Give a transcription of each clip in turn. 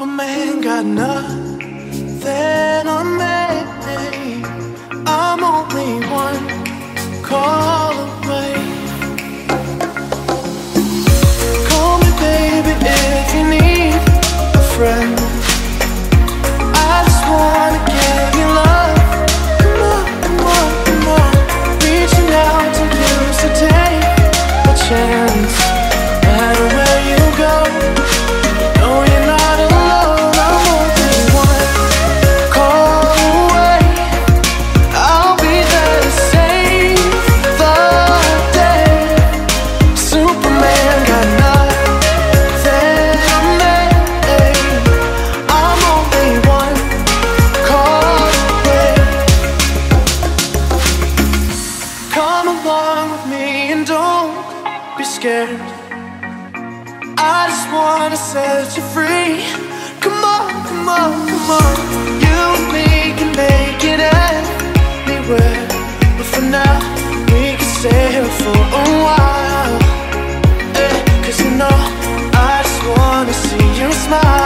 ain't got nothing on me. I'm only one call scared. I just wanna set you free. Come on, come on, come on. You and me can make it anywhere. But for now, we can stay here for a while. Eh, Cause you know, I just wanna see you smile.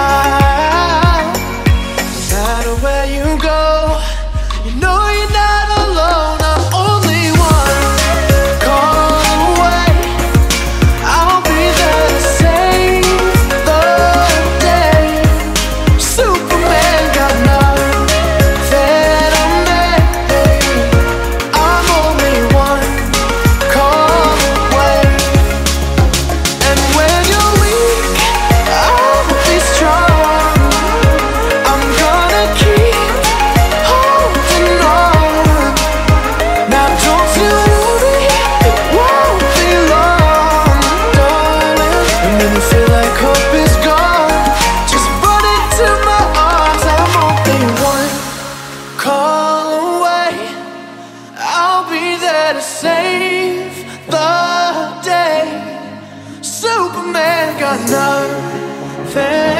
to save the day. Superman got nothing.